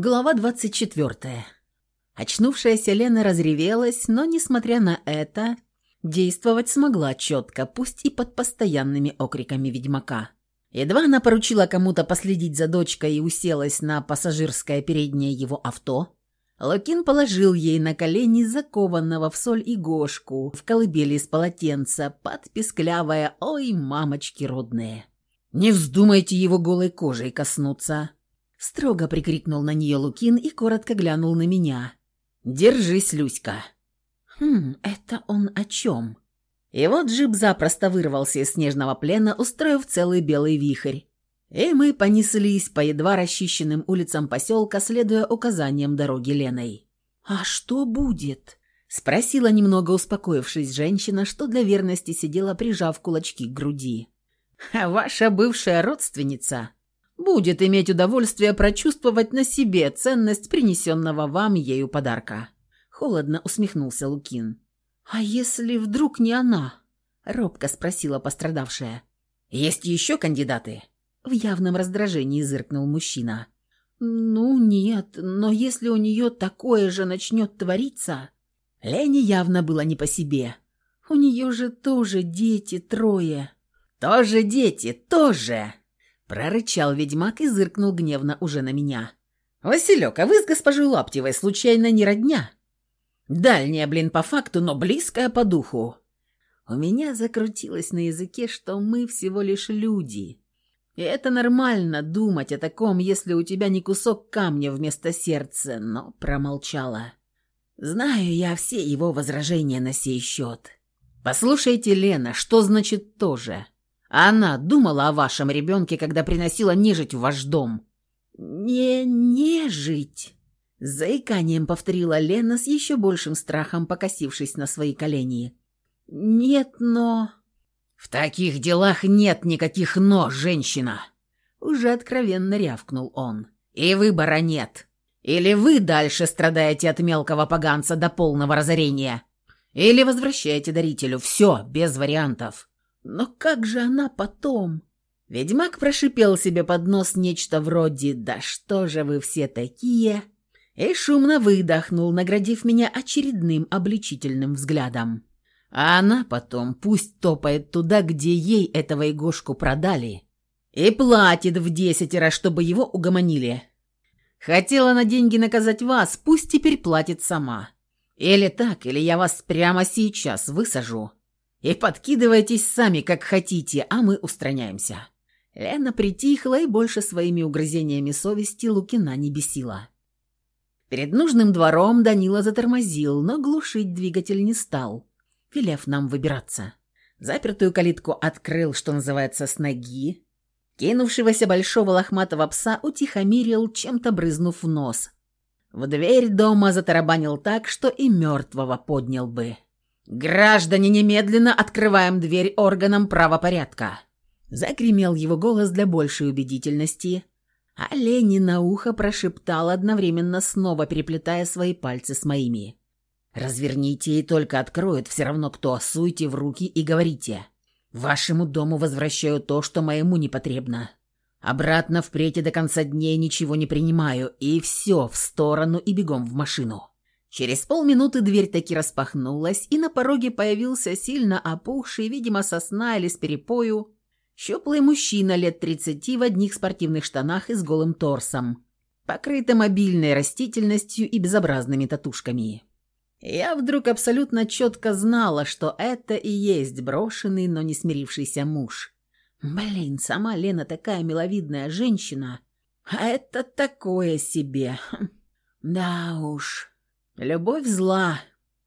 Глава 24. Очнувшаяся Лена разревелась, но, несмотря на это, действовать смогла четко, пусть и под постоянными окриками ведьмака. Едва она поручила кому-то последить за дочкой и уселась на пассажирское переднее его авто, Локин положил ей на колени закованного в соль и в колыбели из полотенца, под писклявое «Ой, мамочки родные!» «Не вздумайте его голой кожей коснуться!» Строго прикрикнул на нее Лукин и коротко глянул на меня. «Держись, Люська!» «Хм, это он о чем?» И вот джип запросто вырвался из снежного плена, устроив целый белый вихрь. И мы понеслись по едва расчищенным улицам поселка, следуя указаниям дороги Леной. «А что будет?» – спросила немного успокоившись женщина, что для верности сидела, прижав кулачки к груди. «А ваша бывшая родственница будет иметь удовольствие прочувствовать на себе ценность принесенного вам ею подарка». Холодно усмехнулся Лукин. «А если вдруг не она?» – робко спросила пострадавшая. «Есть еще кандидаты?» В явном раздражении зыркнул мужчина. «Ну, нет, но если у нее такое же начнет твориться...» Лене явно было не по себе. «У нее же тоже дети трое». «Тоже дети, тоже!» Прорычал ведьмак и зыркнул гневно уже на меня. «Василек, а вы с госпожой Лаптевой случайно не родня?» «Дальняя, блин, по факту, но близкая по духу». У меня закрутилось на языке, что мы всего лишь люди. И это нормально думать о таком, если у тебя не кусок камня вместо сердца, но промолчала. Знаю я все его возражения на сей счет. «Послушайте, Лена, что значит «тоже»?» Она думала о вашем ребенке, когда приносила нежить в ваш дом». «Не нежить», — заиканием повторила Лена с еще большим страхом, покосившись на свои колени. «Нет, но...» «В таких делах нет никаких «но», женщина!» Уже откровенно рявкнул он. «И выбора нет. Или вы дальше страдаете от мелкого поганца до полного разорения, или возвращаете дарителю. Все, без вариантов. Но как же она потом? Ведьмак прошипел себе под нос нечто вроде «Да что же вы все такие?» и шумно выдохнул, наградив меня очередным обличительным взглядом. А она потом пусть топает туда, где ей этого игошку продали, и платит в десятеро, чтобы его угомонили. Хотела на деньги наказать вас, пусть теперь платит сама. Или так, или я вас прямо сейчас высажу и подкидывайтесь сами, как хотите, а мы устраняемся». Лена притихла и больше своими угрызениями совести Лукина не бесила. Перед нужным двором Данила затормозил, но глушить двигатель не стал, велев нам выбираться. Запертую калитку открыл, что называется, с ноги. Кинувшегося большого лохматого пса утихомирил, чем-то брызнув в нос. В дверь дома затарабанил так, что и мертвого поднял бы. «Граждане, немедленно открываем дверь органам правопорядка!» Загремел его голос для большей убедительности, а Лени на ухо прошептал, одновременно снова переплетая свои пальцы с моими. «Разверните и только откроют, все равно кто, суйте в руки и говорите. Вашему дому возвращаю то, что моему не потребно. Обратно впредь и до конца дней ничего не принимаю, и все в сторону и бегом в машину». Через полминуты дверь таки распахнулась, и на пороге появился сильно опухший, видимо, сосна или с перепою, щуплый мужчина лет тридцати в одних спортивных штанах и с голым торсом, покрытым обильной растительностью и безобразными татушками. Я вдруг абсолютно четко знала, что это и есть брошенный, но не смирившийся муж. Блин, сама Лена такая миловидная женщина, а это такое себе. Хм. Да уж... Любовь зла.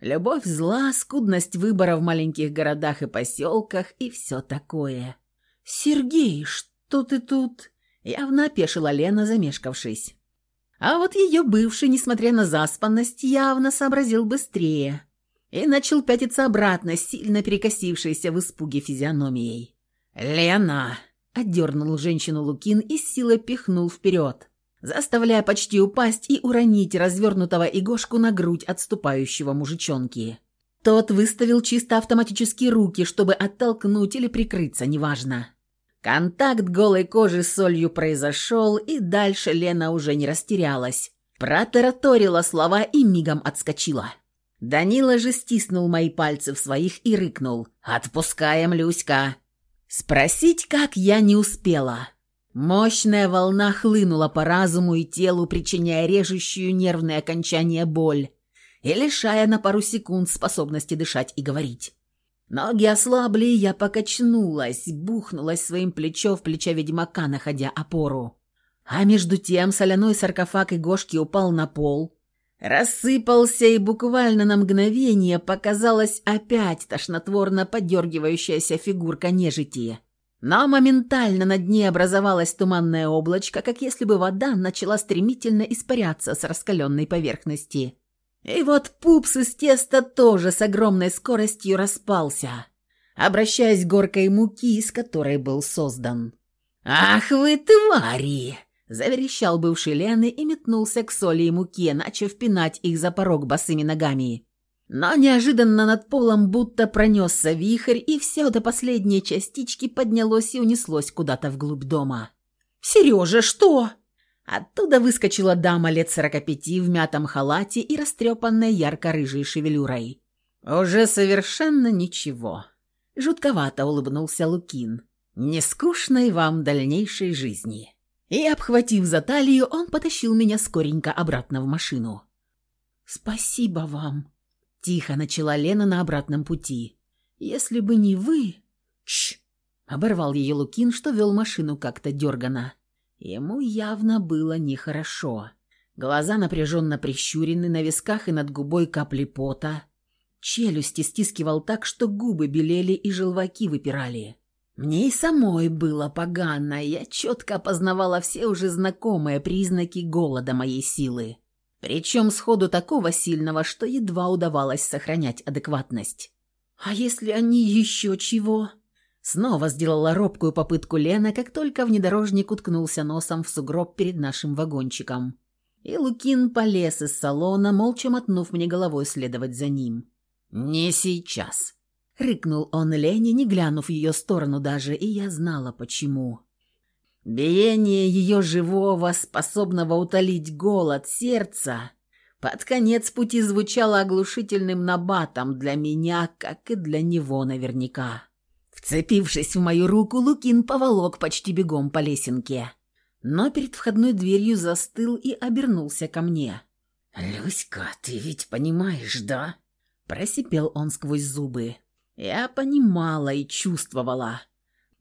Любовь зла, скудность выбора в маленьких городах и поселках и все такое. «Сергей, что ты тут?» Явно опешила Лена, замешкавшись. А вот ее бывший, несмотря на заспанность, явно сообразил быстрее и начал пятиться обратно, сильно перекосившейся в испуге физиономией. «Лена!» — отдернул женщину Лукин и силой пихнул вперед заставляя почти упасть и уронить развернутого игошку на грудь отступающего мужичонки. Тот выставил чисто автоматически руки, чтобы оттолкнуть или прикрыться, неважно. Контакт голой кожи с солью произошел, и дальше Лена уже не растерялась, Протараторила слова и мигом отскочила. Данила же стиснул мои пальцы в своих и рыкнул. «Отпускаем, Люська!» Спросить, как я не успела. Мощная волна хлынула по разуму и телу, причиняя режущую нервные окончания боль и лишая на пару секунд способности дышать и говорить. Ноги ослабли, я покачнулась, бухнулась своим плечо в плечо ведьмака, находя опору. А между тем соляной саркофаг Игошки упал на пол, рассыпался и буквально на мгновение показалась опять тошнотворно подергивающаяся фигурка нежити. Но моментально на дне образовалось туманное облачко, как если бы вода начала стремительно испаряться с раскаленной поверхности. И вот пупс из теста тоже с огромной скоростью распался, обращаясь горкой муки, из которой был создан. «Ах вы твари!» – заверещал бывший Лены и метнулся к соли и муке, начав пинать их за порог босыми ногами. Но неожиданно над полом будто пронесся вихрь, и все до последней частички поднялось и унеслось куда-то вглубь дома. «Сережа, что?» Оттуда выскочила дама лет сорока пяти в мятом халате и растрепанной ярко-рыжей шевелюрой. «Уже совершенно ничего». Жутковато улыбнулся Лукин. «Не скучной вам дальнейшей жизни». И, обхватив за талию, он потащил меня скоренько обратно в машину. «Спасибо вам», — тихо начала Лена на обратном пути. «Если бы не вы...» «Чш!» — оборвал ее Лукин, что вел машину как-то дергано. Ему явно было нехорошо. Глаза напряженно прищурены, на висках и над губой капли пота. Челюсти стискивал так, что губы белели и желваки выпирали. Мне и самой было погано, я четко опознавала все уже знакомые признаки голода моей силы. Причем сходу такого сильного, что едва удавалось сохранять адекватность. «А если они еще чего?» Снова сделала робкую попытку Лена, как только внедорожник уткнулся носом в сугроб перед нашим вагончиком. И Лукин полез из салона, молча мотнув мне головой следовать за ним. «Не сейчас!» — рыкнул он Лене, не глянув в ее сторону даже, и я знала, почему. Биение ее живого, способного утолить голод сердца, под конец пути звучало оглушительным набатом для меня, как и для него наверняка. Вцепившись в мою руку, Лукин поволок почти бегом по лесенке. Но перед входной дверью застыл и обернулся ко мне. «Люська, ты ведь понимаешь, да?» Просипел он сквозь зубы. Я понимала и чувствовала.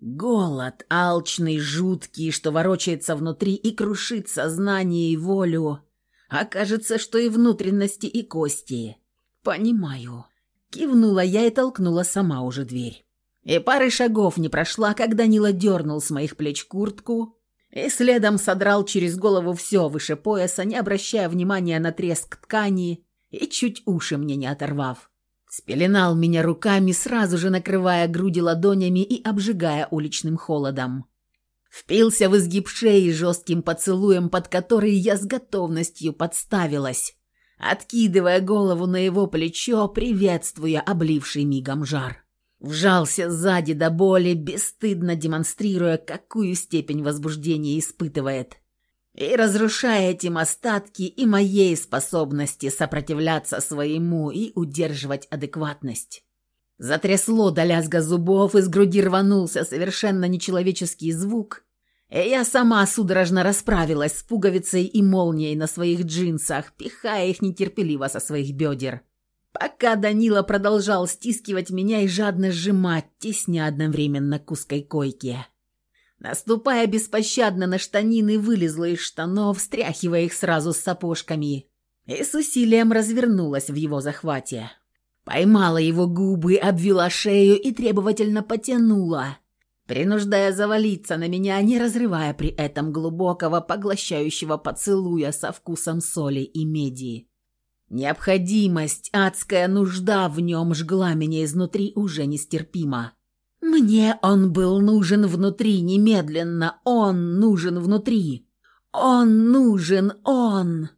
Голод, алчный, жуткий, что ворочается внутри и крушит сознание и волю. А кажется, что и внутренности, и кости. Понимаю. Кивнула я и толкнула сама уже дверь. И пары шагов не прошла, как Данила дернул с моих плеч куртку и следом содрал через голову все выше пояса, не обращая внимания на треск ткани и чуть уши мне не оторвав. Спеленал меня руками, сразу же накрывая груди ладонями и обжигая уличным холодом. Впился в изгиб шеи жестким поцелуем, под который я с готовностью подставилась, откидывая голову на его плечо, приветствуя обливший мигом жар. Вжался сзади до боли, бесстыдно демонстрируя, какую степень возбуждения испытывает. И разрушая этим остатки и моей способности сопротивляться своему и удерживать адекватность. Затрясло до лязга зубов, из груди рванулся совершенно нечеловеческий звук, и я сама судорожно расправилась с пуговицей и молнией на своих джинсах, пихая их нетерпеливо со своих бедер пока Данила продолжал стискивать меня и жадно сжимать, тесня одновременно к узкой койке. Наступая беспощадно на штанины, вылезла из штанов, стряхивая их сразу с сапожками, и с усилием развернулась в его захвате. Поймала его губы, обвела шею и требовательно потянула, принуждая завалиться на меня, не разрывая при этом глубокого поглощающего поцелуя со вкусом соли и меди. Необходимость, адская нужда в нем жгла меня изнутри уже нестерпимо. Мне он был нужен внутри немедленно, он нужен внутри. Он нужен, он.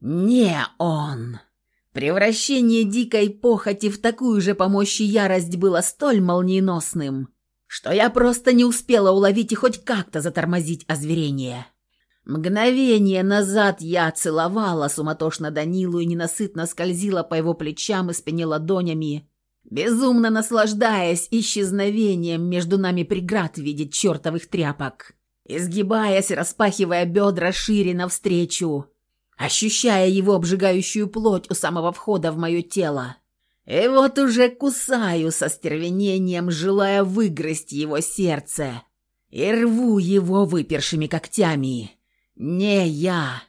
Не он. Превращение дикой похоти в такую же по мощи ярость было столь молниеносным, что я просто не успела уловить и хоть как-то затормозить озверение. Мгновение назад я целовала суматошно Данилу и ненасытно скользила по его плечам и спине ладонями, безумно наслаждаясь исчезновением между нами преград в виде чертовых тряпок, изгибаясь, распахивая бедра шире навстречу, ощущая его обжигающую плоть у самого входа в мое тело. И вот уже кусаю со стервенением, желая выгрызть его сердце, и рву его выпершими когтями. Не я.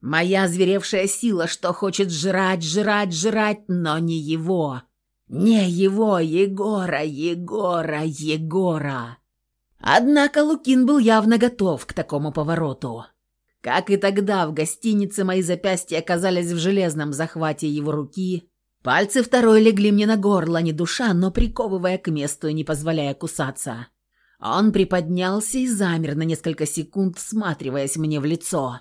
Моя зверевшая сила, что хочет жрать, жрать, жрать, но не его. Не его, Егора, Егора, Егора. Однако Лукин был явно готов к такому повороту. Как и тогда в гостинице мои запястья оказались в железном захвате его руки, пальцы второй легли мне на горло, не душа, но приковывая к месту и не позволяя кусаться. Он приподнялся и замер на несколько секунд, всматриваясь мне в лицо.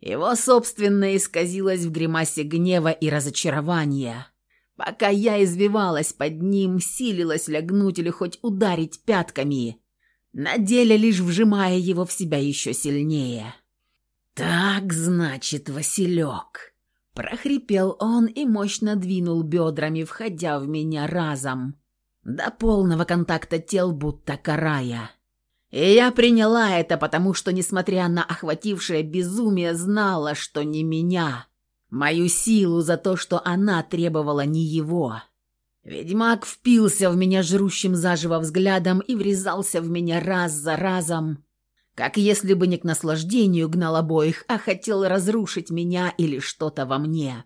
Его собственное исказилось в гримасе гнева и разочарования. Пока я извивалась под ним, силилась лягнуть или хоть ударить пятками, на деле лишь вжимая его в себя еще сильнее. «Так, значит, Василек!» Прохрипел он и мощно двинул бедрами, входя в меня разом, до полного контакта тел будто карая. И я приняла это, потому что, несмотря на охватившее безумие, знала, что не меня, мою силу за то, что она требовала не его. Ведьмак впился в меня жрущим заживо взглядом и врезался в меня раз за разом, как если бы не к наслаждению гнал обоих, а хотел разрушить меня или что-то во мне.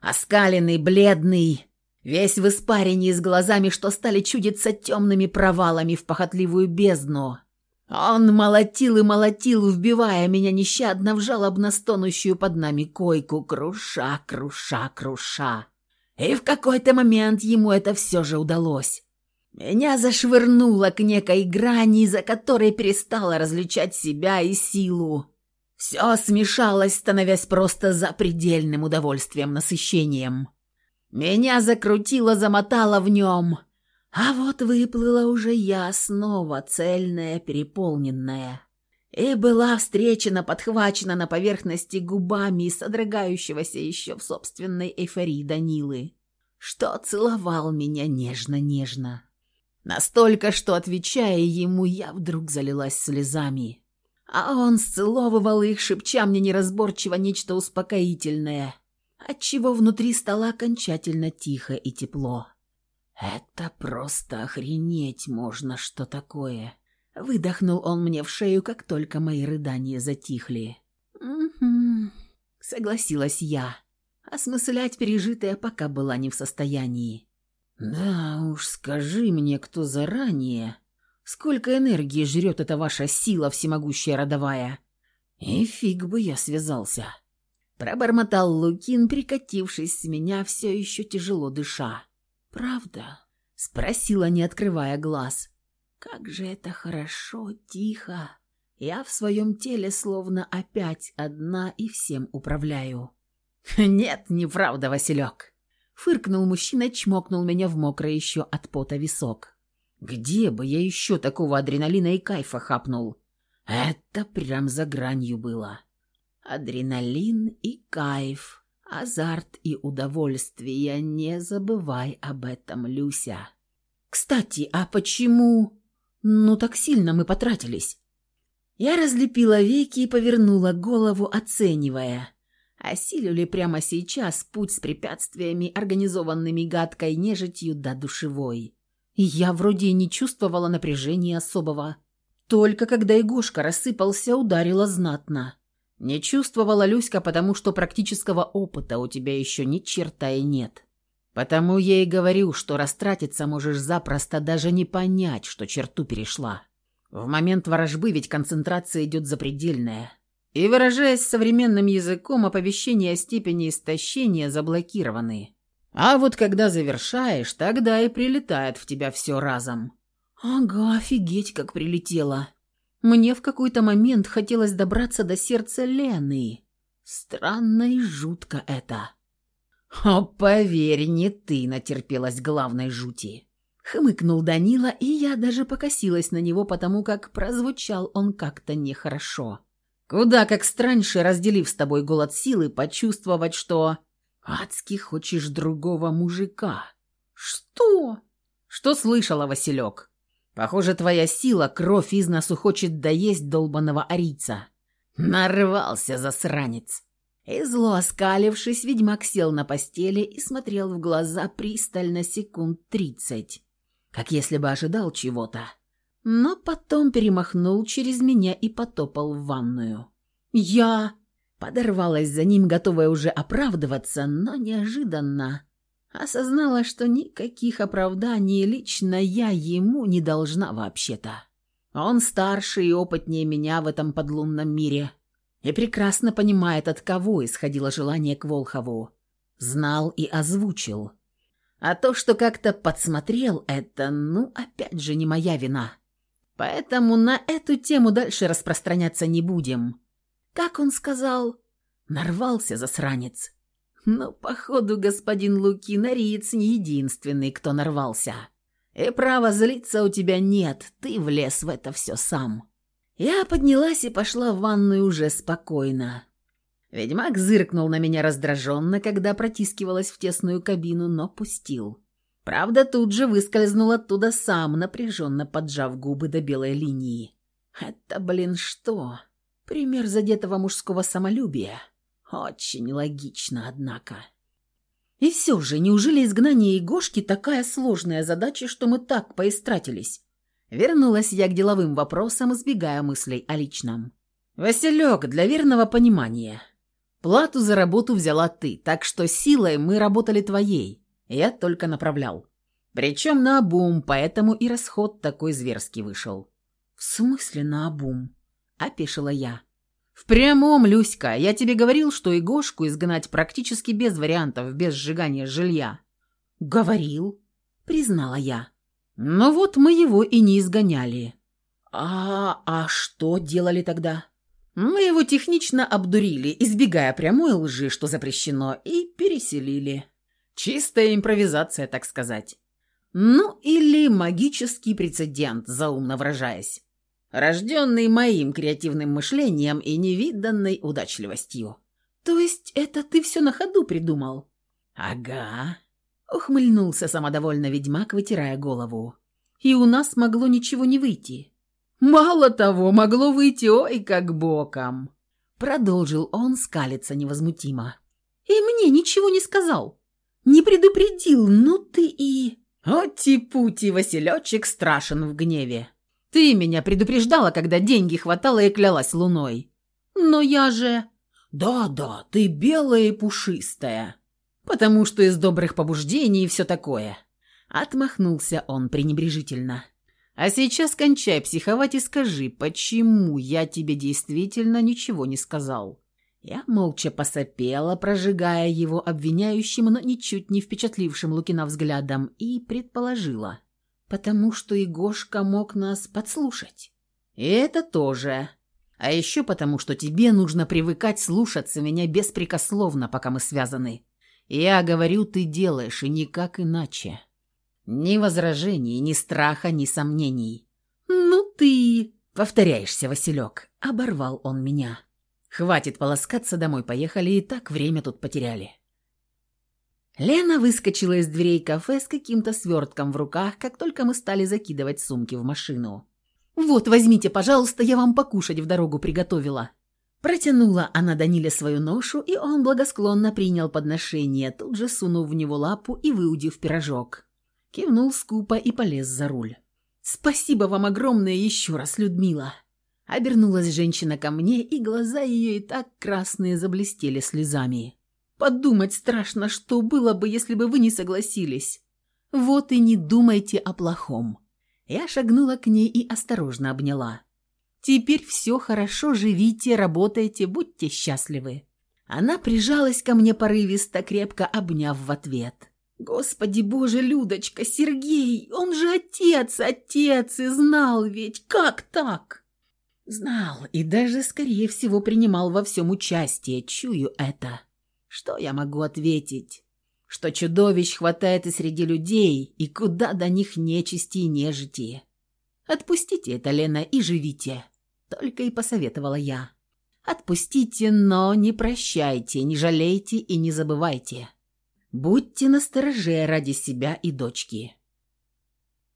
Оскаленный, бледный, Весь в испарении с глазами, что стали чудиться темными провалами в похотливую бездну. Он молотил и молотил, вбивая меня нещадно в жалобно стонущую под нами койку, круша, круша, круша. И в какой-то момент ему это все же удалось. Меня зашвырнуло к некой грани, за которой перестала различать себя и силу. Все смешалось, становясь просто запредельным удовольствием, насыщением. Меня закрутило, замотало в нем. А вот выплыла уже я снова, цельная, переполненная. И была встречена, подхвачена на поверхности губами содрогающегося еще в собственной эйфории Данилы, что целовал меня нежно-нежно. Настолько, что, отвечая ему, я вдруг залилась слезами. А он сцеловывал их, шепча мне неразборчиво нечто успокоительное — отчего внутри стало окончательно тихо и тепло. «Это просто охренеть можно, что такое!» Выдохнул он мне в шею, как только мои рыдания затихли. «Угу», — согласилась я. Осмыслять пережитое пока была не в состоянии. «Да уж, скажи мне, кто заранее, сколько энергии жрет эта ваша сила всемогущая родовая, и фиг бы я связался». Пробормотал Лукин, прикатившись с меня, все еще тяжело дыша. «Правда?» — спросила, не открывая глаз. «Как же это хорошо, тихо. Я в своем теле словно опять одна и всем управляю». «Нет, неправда, Василек!» Фыркнул мужчина, чмокнул меня в мокрый еще от пота висок. «Где бы я еще такого адреналина и кайфа хапнул?» Это прям за гранью было. Адреналин и кайф, азарт и удовольствие. Не забывай об этом, Люся. Кстати, а почему... Ну, так сильно мы потратились. Я разлепила веки и повернула голову, оценивая, осилю ли прямо сейчас путь с препятствиями, организованными гадкой нежитью до душевой. Я вроде не чувствовала напряжения особого. Только когда Егошка рассыпался, ударила знатно. Не чувствовала Люська, потому что практического опыта у тебя еще ни черта и нет. Потому я и говорю, что растратиться можешь запросто даже не понять, что черту перешла. В момент ворожбы ведь концентрация идет запредельная. И, выражаясь современным языком, оповещения о степени истощения заблокированы. А вот когда завершаешь, тогда и прилетает в тебя все разом. Ага, офигеть, как прилетело. Мне в какой-то момент хотелось добраться до сердца Лены. Странно и жутко это. «О, поверь, не ты натерпелась главной жути!» Хмыкнул Данила, и я даже покосилась на него, потому как прозвучал он как-то нехорошо. Куда как страньше, разделив с тобой голод силы, почувствовать, что адски хочешь другого мужика. Что? Что слышала, Василек? Похоже, твоя сила кровь из носу хочет доесть долбаного арийца. Нарвался засранец. И зло оскалившись, ведьмак сел на постели и смотрел в глаза пристально секунд тридцать, как если бы ожидал чего-то но потом перемахнул через меня и потопал в ванную. Я подорвалась за ним, готовая уже оправдываться, но неожиданно осознала, что никаких оправданий лично я ему не должна вообще-то. Он старше и опытнее меня в этом подлунном мире и прекрасно понимает, от кого исходило желание к Волхову. Знал и озвучил. А то, что как-то подсмотрел, это, ну, опять же, не моя вина. Поэтому на эту тему дальше распространяться не будем. Как он сказал? Нарвался засранец. Но, походу, господин Лукинариец не единственный, кто нарвался. И права злиться у тебя нет, ты влез в это все сам. Я поднялась и пошла в ванную уже спокойно. Ведьмак зыркнул на меня раздраженно, когда протискивалась в тесную кабину, но пустил. Правда, тут же выскользнул оттуда сам, напряженно поджав губы до белой линии. Это, блин, что? Пример задетого мужского самолюбия. Очень логично, однако. И все же, неужели изгнание Егошки такая сложная задача, что мы так поистратились? Вернулась я к деловым вопросам, избегая мыслей о личном. «Василек, для верного понимания. Плату за работу взяла ты, так что силой мы работали твоей. Я только направлял. Причем на обум, поэтому и расход такой зверский вышел. «В смысле на обум?» – опешила я. «В прямом, Люська, я тебе говорил, что Игошку изгнать практически без вариантов, без сжигания жилья». «Говорил», – признала я. «Ну вот мы его и не изгоняли». «А, а что делали тогда?» «Мы его технично обдурили, избегая прямой лжи, что запрещено, и переселили». Чистая импровизация, так сказать. Ну, или магический прецедент, заумно выражаясь. Рожденный моим креативным мышлением и невиданной удачливостью. То есть это ты все на ходу придумал? Ага. Ухмыльнулся самодовольно ведьмак, вытирая голову. И у нас могло ничего не выйти. Мало того, могло выйти ой как боком. Продолжил он скалиться невозмутимо. И мне ничего не сказал. Не предупредил, ну ты и...» «Оти-пути, Василечек страшен в гневе. Ты меня предупреждала, когда деньги хватало и клялась луной. Но я же...» «Да-да, ты белая и пушистая. Потому что из добрых побуждений и все такое». Отмахнулся он пренебрежительно. «А сейчас кончай психовать и скажи, почему я тебе действительно ничего не сказал?» Я молча посопела, прожигая его обвиняющим, но ничуть не впечатлившим Лукина взглядом, и предположила. «Потому что Игошка мог нас подслушать». «И это тоже. А еще потому, что тебе нужно привыкать слушаться меня беспрекословно, пока мы связаны. Я говорю, ты делаешь, и никак иначе. Ни возражений, ни страха, ни сомнений». «Ну ты...» — повторяешься, Василек. Оборвал он меня. Хватит полоскаться, домой поехали, и так время тут потеряли. Лена выскочила из дверей кафе с каким-то свертком в руках, как только мы стали закидывать сумки в машину. «Вот, возьмите, пожалуйста, я вам покушать в дорогу приготовила». Протянула она Даниле свою ношу, и он благосклонно принял подношение, тут же сунув в него лапу и выудив пирожок. Кивнул скупо и полез за руль. «Спасибо вам огромное еще раз, Людмила!» Обернулась женщина ко мне, и глаза ее и так красные заблестели слезами. «Подумать страшно, что было бы, если бы вы не согласились. Вот и не думайте о плохом». Я шагнула к ней и осторожно обняла. «Теперь все хорошо, живите, работайте, будьте счастливы». Она прижалась ко мне порывисто, крепко обняв в ответ. «Господи боже, Людочка, Сергей, он же отец, отец, и знал ведь, как так?» Знал и даже, скорее всего, принимал во всем участие, чую это. Что я могу ответить? Что чудовищ хватает и среди людей, и куда до них нечисти и нежити. Отпустите это, Лена, и живите. Только и посоветовала я. Отпустите, но не прощайте, не жалейте и не забывайте. Будьте настороже ради себя и дочки.